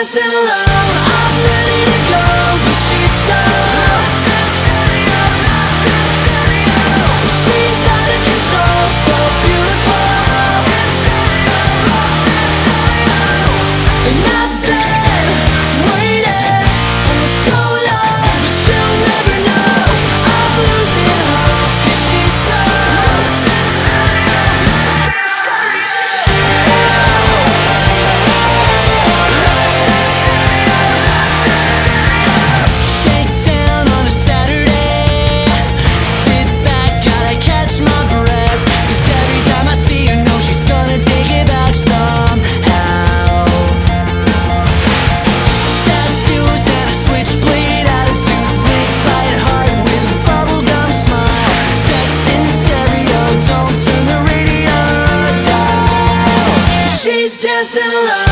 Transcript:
dancing alone. into love.